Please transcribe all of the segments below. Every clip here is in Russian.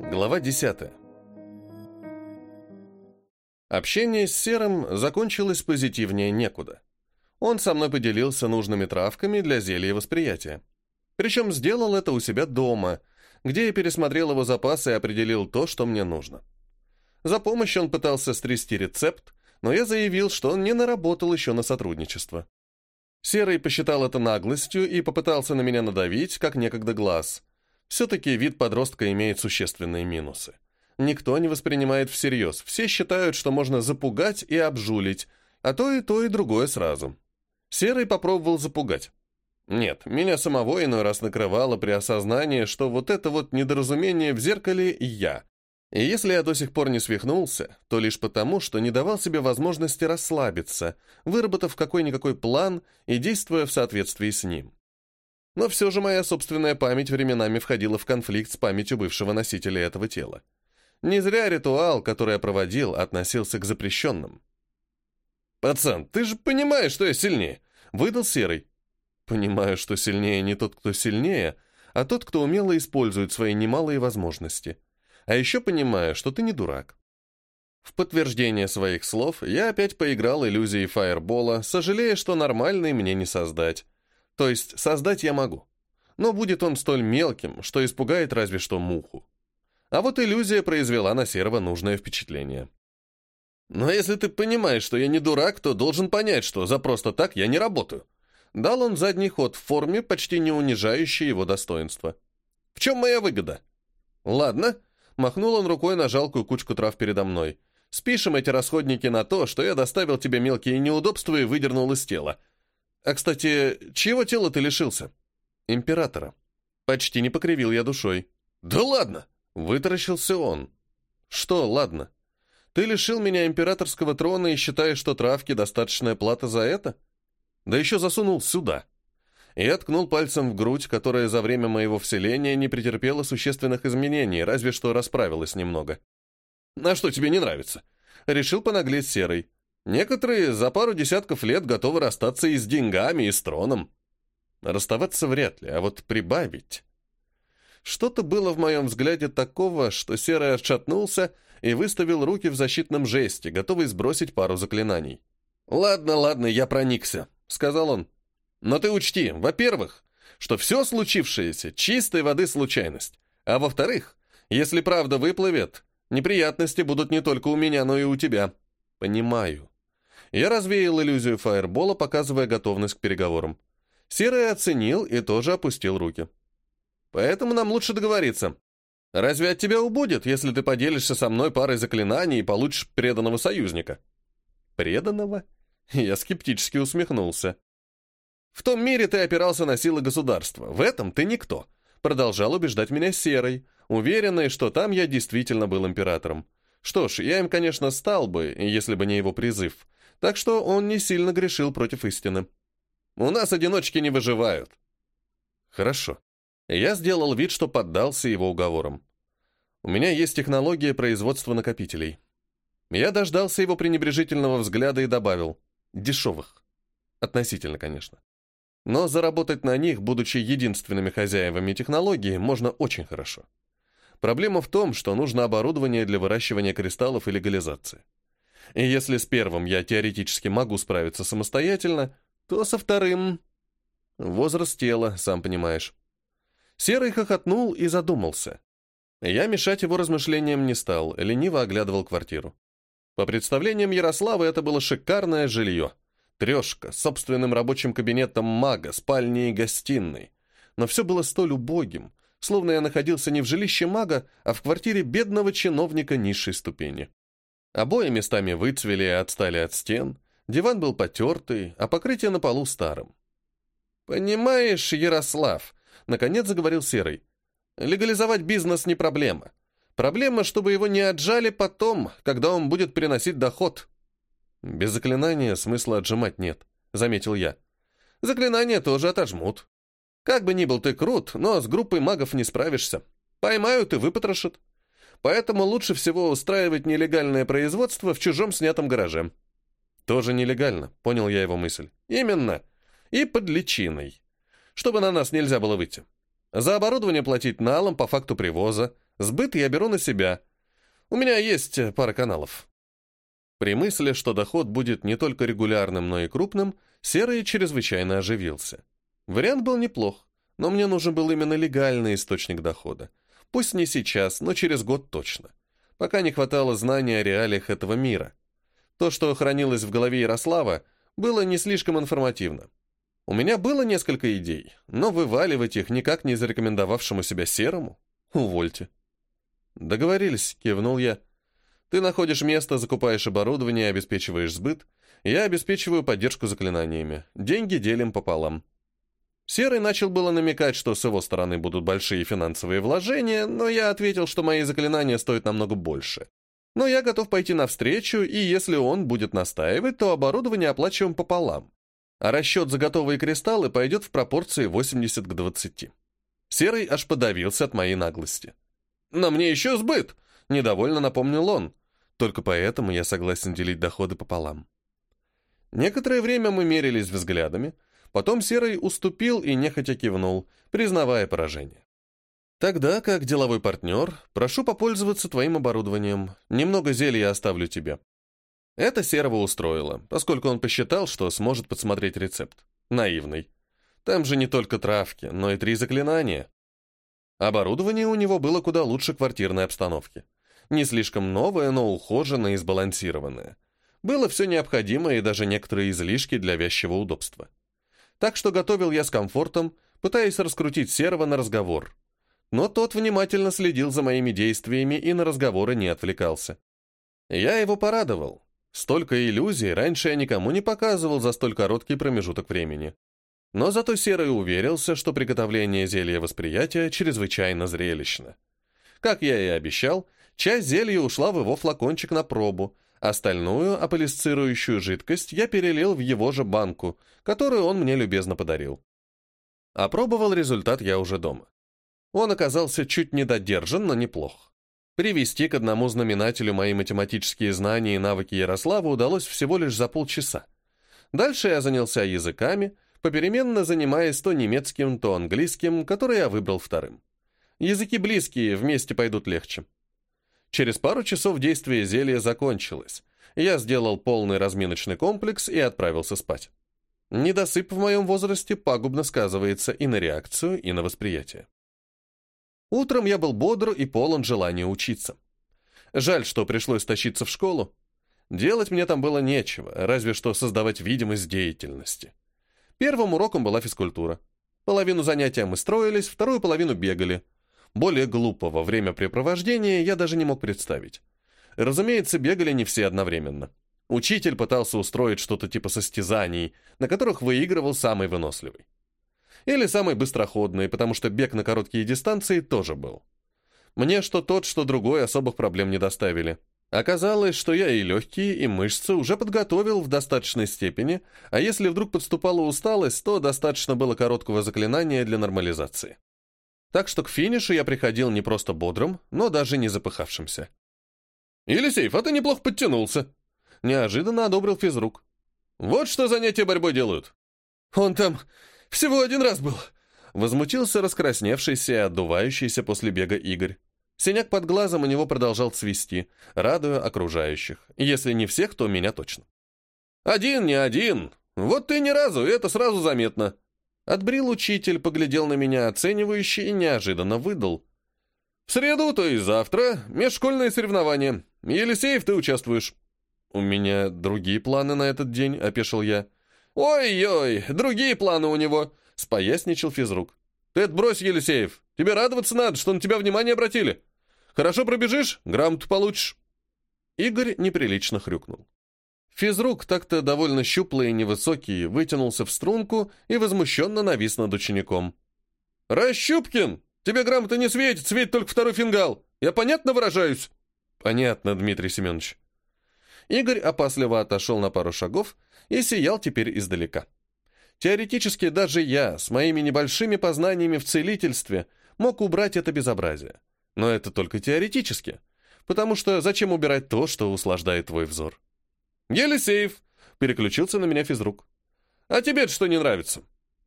Глава 10. Общение с Серым закончилось позитивнее некуда. Он со мной поделился нужными травками для зелья восприятия. Причем сделал это у себя дома, где я пересмотрел его запасы и определил то, что мне нужно. За помощь он пытался стрясти рецепт, но я заявил, что он не наработал еще на сотрудничество. Серый посчитал это наглостью и попытался на меня надавить, как некогда глаз. Все-таки вид подростка имеет существенные минусы. Никто не воспринимает всерьез, все считают, что можно запугать и обжулить, а то и то и другое сразу. Серый попробовал запугать. Нет, меня самого иной раз накрывало при осознании, что вот это вот недоразумение в зеркале я. И если я до сих пор не свихнулся, то лишь потому, что не давал себе возможности расслабиться, выработав какой-никакой план и действуя в соответствии с ним. Но все же моя собственная память временами входила в конфликт с памятью бывшего носителя этого тела. Не зря ритуал, который я проводил, относился к запрещенным. «Пацан, ты же понимаешь, что я сильнее!» — выдал Серый. Понимаю, что сильнее не тот, кто сильнее, а тот, кто умело использует свои немалые возможности. А еще понимаю, что ты не дурак. В подтверждение своих слов я опять поиграл иллюзией фаербола, сожалея, что нормальный мне не создать. То есть создать я могу. Но будет он столь мелким, что испугает разве что муху. А вот иллюзия произвела на Серого нужное впечатление. Но если ты понимаешь, что я не дурак, то должен понять, что за просто так я не работаю. Дал он задний ход в форме, почти не унижающей его достоинства. «В чем моя выгода?» «Ладно», — махнул он рукой на жалкую кучку трав передо мной. «Спишем эти расходники на то, что я доставил тебе мелкие неудобства и выдернул из тела. А, кстати, чьего тела ты лишился?» «Императора». Почти не покривил я душой. «Да ладно!» — вытаращился он. «Что ладно? Ты лишил меня императорского трона и считаешь, что травки — достаточная плата за это?» Да еще засунул сюда. Я ткнул пальцем в грудь, которая за время моего вселения не претерпела существенных изменений, разве что расправилась немного. «А что тебе не нравится?» Решил понаглеть Серый. «Некоторые за пару десятков лет готовы расстаться и с деньгами, и с троном. Расставаться вряд ли, а вот прибавить...» Что-то было в моем взгляде такого, что Серый отшатнулся и выставил руки в защитном жесте, готовый сбросить пару заклинаний. «Ладно, ладно, я проникся», сказал он. «Но ты учти, во-первых, что все случившееся — чистой воды случайность, а во-вторых, если правда выплывет, неприятности будут не только у меня, но и у тебя». «Понимаю». Я развеял иллюзию фаербола, показывая готовность к переговорам. Серый оценил и тоже опустил руки. «Поэтому нам лучше договориться. Разве от тебя убудет, если ты поделишься со мной парой заклинаний и получишь преданного союзника?» «Преданного?» Я скептически усмехнулся. «В том мире ты опирался на силы государства, в этом ты никто», продолжал убеждать меня Серый, уверенный, что там я действительно был императором. Что ж, я им, конечно, стал бы, если бы не его призыв, так что он не сильно грешил против истины. У нас одиночки не выживают. Хорошо. Я сделал вид, что поддался его уговорам. У меня есть технология производства накопителей. Я дождался его пренебрежительного взгляда и добавил — Дешевых. Относительно, конечно. Но заработать на них, будучи единственными хозяевами технологии, можно очень хорошо. Проблема в том, что нужно оборудование для выращивания кристаллов и легализации. И если с первым я теоретически могу справиться самостоятельно, то со вторым... Возраст тела, сам понимаешь. Серый хохотнул и задумался. Я мешать его размышлениям не стал, лениво оглядывал квартиру. По представлениям Ярослава, это было шикарное жилье. Трешка, с собственным рабочим кабинетом мага, спальней и гостиной. Но все было столь убогим, словно я находился не в жилище мага, а в квартире бедного чиновника низшей ступени. Обои местами выцвели и отстали от стен, диван был потертый, а покрытие на полу старым. «Понимаешь, Ярослав», — наконец заговорил Серый, — «легализовать бизнес не проблема. Проблема, чтобы его не отжали потом, когда он будет приносить доход. Без заклинания смысла отжимать нет, заметил я. Заклинания тоже отожмут. Как бы ни был ты крут, но с группой магов не справишься. Поймают и выпотрошат. Поэтому лучше всего устраивать нелегальное производство в чужом снятом гараже. Тоже нелегально, понял я его мысль. Именно. И под личиной. Чтобы на нас нельзя было выйти. За оборудование платить налом по факту привоза, Сбыт я беру на себя. У меня есть пара каналов. При мысли, что доход будет не только регулярным, но и крупным, Серый чрезвычайно оживился. Вариант был неплох, но мне нужен был именно легальный источник дохода. Пусть не сейчас, но через год точно. Пока не хватало знания о реалиях этого мира. То, что хранилось в голове Ярослава, было не слишком информативно. У меня было несколько идей, но вываливать их никак не зарекомендовавшему себя Серому? Увольте. Договорились, кивнул я. Ты находишь место, закупаешь оборудование, обеспечиваешь сбыт. Я обеспечиваю поддержку заклинаниями. Деньги делим пополам. Серый начал было намекать, что с его стороны будут большие финансовые вложения, но я ответил, что мои заклинания стоят намного больше. Но я готов пойти навстречу, и если он будет настаивать, то оборудование оплачиваем пополам. А расчет за готовые кристаллы пойдет в пропорции 80 к 20. Серый аж подавился от моей наглости. «На мне еще сбыт!» — недовольно напомнил он. Только поэтому я согласен делить доходы пополам. Некоторое время мы мерились взглядами, потом Серый уступил и нехотя кивнул, признавая поражение. «Тогда, как деловой партнер, прошу попользоваться твоим оборудованием. Немного зелья оставлю тебе». Это Серого устроило, поскольку он посчитал, что сможет подсмотреть рецепт. Наивный. Там же не только травки, но и три заклинания. Оборудование у него было куда лучше квартирной обстановки. Не слишком новое, но ухоженное и сбалансированное. Было все необходимое и даже некоторые излишки для вязчего удобства. Так что готовил я с комфортом, пытаясь раскрутить Серого на разговор. Но тот внимательно следил за моими действиями и на разговоры не отвлекался. Я его порадовал. Столько иллюзий раньше я никому не показывал за столь короткий промежуток времени. Но зато Серый уверился, что приготовление зелья восприятия чрезвычайно зрелищно. Как я и обещал, Часть зелья ушла в его флакончик на пробу, остальную, аполисцирующую жидкость, я перелил в его же банку, которую он мне любезно подарил. Опробовал результат я уже дома. Он оказался чуть недодержан, но неплох. Привести к одному знаменателю мои математические знания и навыки Ярослава удалось всего лишь за полчаса. Дальше я занялся языками, попеременно занимаясь то немецким, то английским, который я выбрал вторым. Языки близкие, вместе пойдут легче. Через пару часов действие зелья закончилось. Я сделал полный разминочный комплекс и отправился спать. Недосып в моем возрасте пагубно сказывается и на реакцию, и на восприятие. Утром я был бодр и полон желания учиться. Жаль, что пришлось тащиться в школу. Делать мне там было нечего, разве что создавать видимость деятельности. Первым уроком была физкультура. Половину занятия мы строились, вторую половину бегали – более глупого времяпрепровождения я даже не мог представить. Разумеется, бегали не все одновременно. Учитель пытался устроить что-то типа состязаний, на которых выигрывал самый выносливый. Или самый быстроходный, потому что бег на короткие дистанции тоже был. Мне что тот, что другой особых проблем не доставили. Оказалось, что я и легкие, и мышцы уже подготовил в достаточной степени, а если вдруг подступала усталость, то достаточно было короткого заклинания для нормализации. Так что к финишу я приходил не просто бодрым, но даже не запыхавшимся. «Елисеев, а ты неплохо подтянулся!» Неожиданно одобрил физрук. «Вот что занятия борьбой делают!» «Он там всего один раз был!» Возмутился раскрасневшийся и отдувающийся после бега Игорь. Синяк под глазом у него продолжал цвести, радуя окружающих. Если не всех, то меня точно. «Один, не один! Вот ты ни разу, и это сразу заметно!» Отбрил учитель, поглядел на меня оценивающе и неожиданно выдал. «В среду, то есть завтра, межшкольные соревнования. Елисеев, ты участвуешь». «У меня другие планы на этот день», — опешил я. «Ой-ой, другие планы у него», — споясничал физрук. «Ты отбрось, Елисеев. Тебе радоваться надо, что на тебя внимание обратили. Хорошо пробежишь, грамоту получишь». Игорь неприлично хрюкнул. Физрук, так-то довольно щуплый и невысокий, вытянулся в струнку и возмущенно навис над учеником. «Ращупкин! Тебе грамота не светит, светит только второй фингал. Я понятно выражаюсь?» «Понятно, Дмитрий Семенович». Игорь опасливо отошел на пару шагов и сиял теперь издалека. Теоретически даже я, с моими небольшими познаниями в целительстве, мог убрать это безобразие. Но это только теоретически, потому что зачем убирать то, что услаждает твой взор? «Елисеев!» — переключился на меня физрук. «А тебе что не нравится?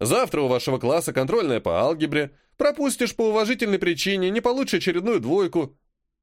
Завтра у вашего класса контрольная по алгебре, Пропустишь по уважительной причине, не получишь очередную двойку.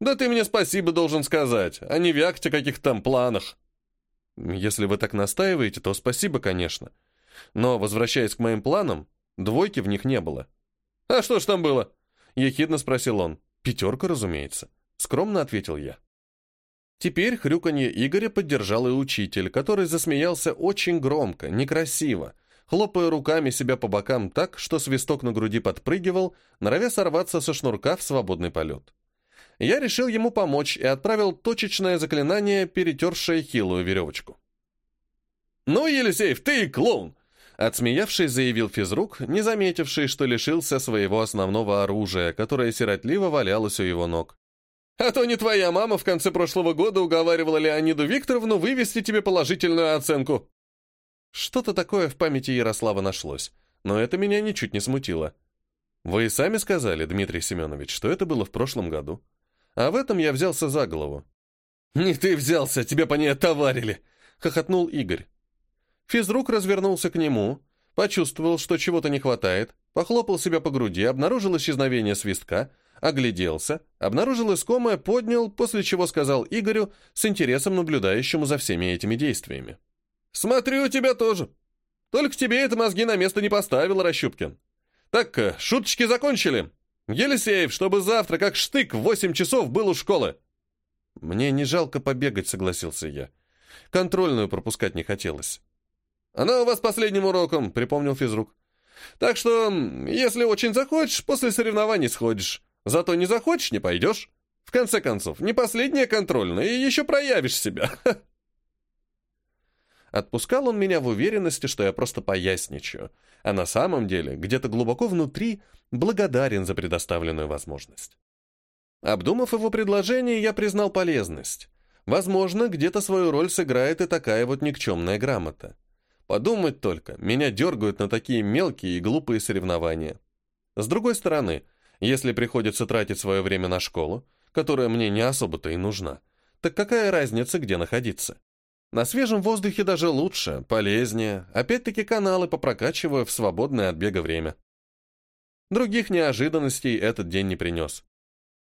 Да ты мне спасибо должен сказать, а не вякте каких-то там планах. Если вы так настаиваете, то спасибо, конечно. Но, возвращаясь к моим планам, двойки в них не было. «А что ж там было?» — ехидно спросил он. «Пятерка, разумеется», — скромно ответил я. Теперь хрюканье Игоря поддержал и учитель, который засмеялся очень громко, некрасиво, хлопая руками себя по бокам так, что свисток на груди подпрыгивал, норовя сорваться со шнурка в свободный полет. Я решил ему помочь и отправил точечное заклинание, перетершее хилую веревочку. «Ну, Елисеев, ты и клоун!» Отсмеявшись, заявил физрук, не заметивший, что лишился своего основного оружия, которое сиротливо валялось у его ног. «А то не твоя мама в конце прошлого года уговаривала Леониду Викторовну вывести тебе положительную оценку». Что-то такое в памяти Ярослава нашлось, но это меня ничуть не смутило. Вы и сами сказали, Дмитрий Семенович, что это было в прошлом году. А в этом я взялся за голову. «Не ты взялся, тебя по ней отоварили!» — хохотнул Игорь. Физрук развернулся к нему, почувствовал, что чего-то не хватает, похлопал себя по груди, обнаружил исчезновение свистка, огляделся, обнаружил искомое, поднял, после чего сказал Игорю, с интересом наблюдающему за всеми этими действиями. «Смотрю, тебя тоже. Только тебе это мозги на место не поставил, Рощупкин. Так, э, шуточки закончили. Елисеев, чтобы завтра, как штык, в восемь часов был у школы». «Мне не жалко побегать», — согласился я. «Контрольную пропускать не хотелось». «Она у вас последним уроком», — припомнил физрук. «Так что, если очень захочешь, после соревнований сходишь. Зато не захочешь — не пойдешь. В конце концов, не последняя контрольная, и еще проявишь себя». Отпускал он меня в уверенности, что я просто поясничаю, а на самом деле, где-то глубоко внутри, благодарен за предоставленную возможность. Обдумав его предложение, я признал полезность. Возможно, где-то свою роль сыграет и такая вот никчемная грамота. Подумать только, меня дергают на такие мелкие и глупые соревнования. С другой стороны, если приходится тратить свое время на школу, которая мне не особо-то и нужна, так какая разница, где находиться? На свежем воздухе даже лучше, полезнее, опять-таки каналы попрокачиваю в свободное от бега время. Других неожиданностей этот день не принес.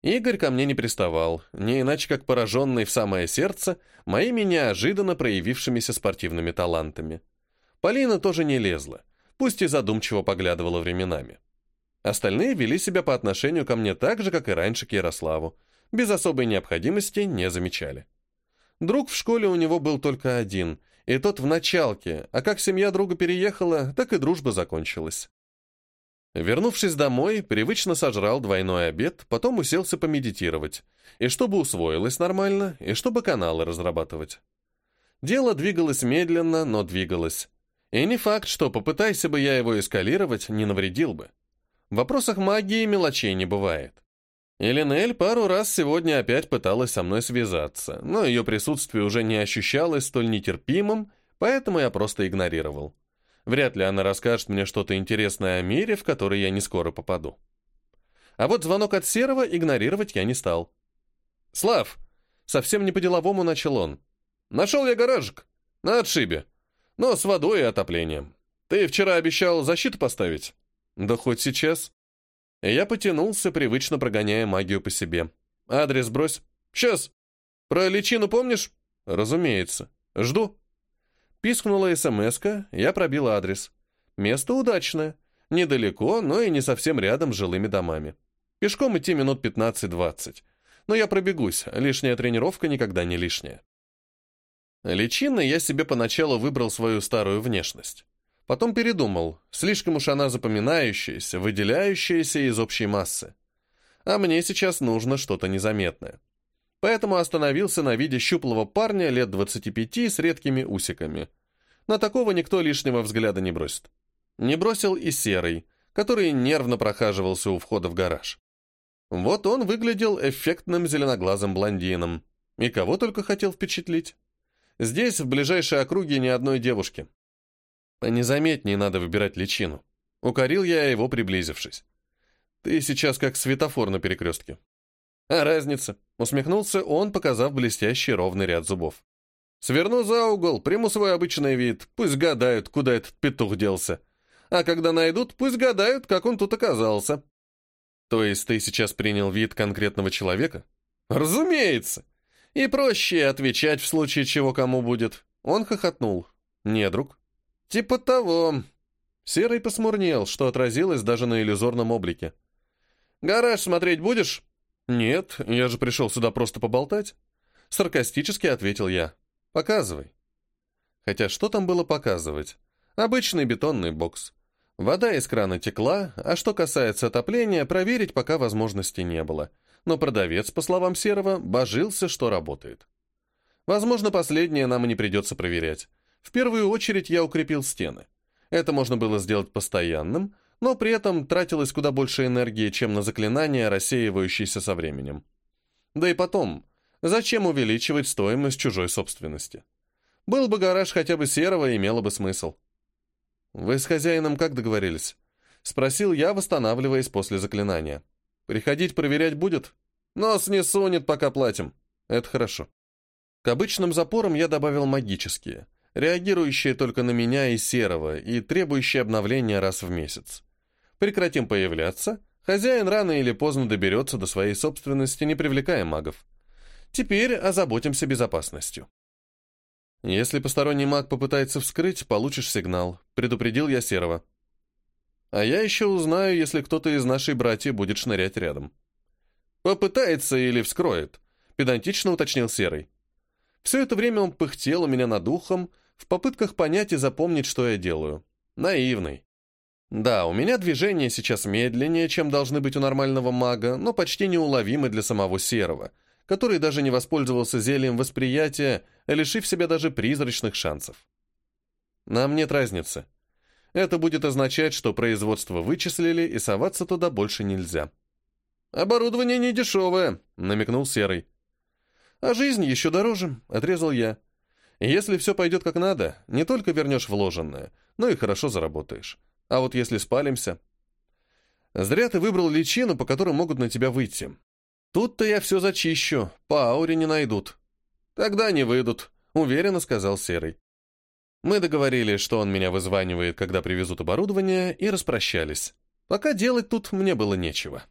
Игорь ко мне не приставал, не иначе как пораженный в самое сердце моими неожиданно проявившимися спортивными талантами. Полина тоже не лезла, пусть и задумчиво поглядывала временами. Остальные вели себя по отношению ко мне так же, как и раньше к Ярославу, без особой необходимости не замечали. Друг в школе у него был только один, и тот в началке, а как семья друга переехала, так и дружба закончилась. Вернувшись домой, привычно сожрал двойной обед, потом уселся помедитировать, и чтобы усвоилось нормально, и чтобы каналы разрабатывать. Дело двигалось медленно, но двигалось. И не факт, что попытайся бы я его эскалировать, не навредил бы. В вопросах магии мелочей не бывает. Элинель пару раз сегодня опять пыталась со мной связаться, но ее присутствие уже не ощущалось столь нетерпимым, поэтому я просто игнорировал. Вряд ли она расскажет мне что-то интересное о мире, в который я не скоро попаду. А вот звонок от Серого игнорировать я не стал. «Слав!» Совсем не по-деловому начал он. «Нашел я гаражик. На отшибе но с водой и отоплением. Ты вчера обещал защиту поставить? Да хоть сейчас. Я потянулся, привычно прогоняя магию по себе. Адрес брось. Сейчас. Про личину помнишь? Разумеется. Жду. Пискнула смс я пробил адрес. Место удачное. Недалеко, но и не совсем рядом с жилыми домами. Пешком идти минут 15-20. Но я пробегусь, лишняя тренировка никогда не лишняя. Личиной я себе поначалу выбрал свою старую внешность. Потом передумал, слишком уж она запоминающаяся, выделяющаяся из общей массы. А мне сейчас нужно что-то незаметное. Поэтому остановился на виде щуплого парня лет 25 с редкими усиками. На такого никто лишнего взгляда не бросит. Не бросил и серый, который нервно прохаживался у входа в гараж. Вот он выглядел эффектным зеленоглазым блондином. И кого только хотел впечатлить. Здесь, в ближайшей округе, ни одной девушки. Незаметнее надо выбирать личину. Укорил я его, приблизившись. Ты сейчас как светофор на перекрестке. А разница? Усмехнулся он, показав блестящий ровный ряд зубов. Сверну за угол, приму свой обычный вид, пусть гадают, куда этот петух делся. А когда найдут, пусть гадают, как он тут оказался. То есть ты сейчас принял вид конкретного человека? Разумеется. И проще отвечать в случае чего кому будет. Он хохотнул. Не, друг. Типа того. Серый посмурнел, что отразилось даже на иллюзорном облике. «Гараж смотреть будешь?» «Нет, я же пришел сюда просто поболтать». Саркастически ответил я. «Показывай». Хотя что там было показывать? Обычный бетонный бокс. Вода из крана текла, а что касается отопления, проверить пока возможности не было. Но продавец, по словам Серого, божился, что работает. Возможно, последнее нам и не придется проверять. В первую очередь я укрепил стены. Это можно было сделать постоянным, но при этом тратилось куда больше энергии, чем на заклинания, рассеивающиеся со временем. Да и потом, зачем увеличивать стоимость чужой собственности? Был бы гараж хотя бы серого, имело бы смысл. «Вы с хозяином как договорились?» — спросил я, восстанавливаясь после заклинания. «Приходить проверять будет?» «Нос не сунет, пока платим». «Это хорошо». К обычным запорам я добавил магические, реагирующие только на меня и серого, и требующие обновления раз в месяц. Прекратим появляться, хозяин рано или поздно доберется до своей собственности, не привлекая магов. Теперь озаботимся безопасностью. Если посторонний маг попытается вскрыть, получишь сигнал. Предупредил я Серого. А я еще узнаю, если кто-то из нашей братьев будет шнырять рядом. Попытается или вскроет, педантично уточнил Серый. Все это время он пыхтел у меня над ухом, в попытках понять и запомнить, что я делаю. Наивный. Да, у меня движения сейчас медленнее, чем должны быть у нормального мага, но почти неуловимы для самого Серого — который даже не воспользовался зельем восприятия, лишив себя даже призрачных шансов. Нам нет разницы. Это будет означать, что производство вычислили, и соваться туда больше нельзя. «Оборудование не дешевое», — намекнул Серый. «А жизнь еще дороже», — отрезал я. «Если все пойдет как надо, не только вернешь вложенное, но и хорошо заработаешь. А вот если спалимся...» «Зря ты выбрал личину, по которой могут на тебя выйти. Тут-то я все зачищу, по ауре не найдут. Тогда не выйдут, уверенно сказал Серый. Мы договорились, что он меня вызванивает, когда привезут оборудование, и распрощались. Пока делать тут мне было нечего.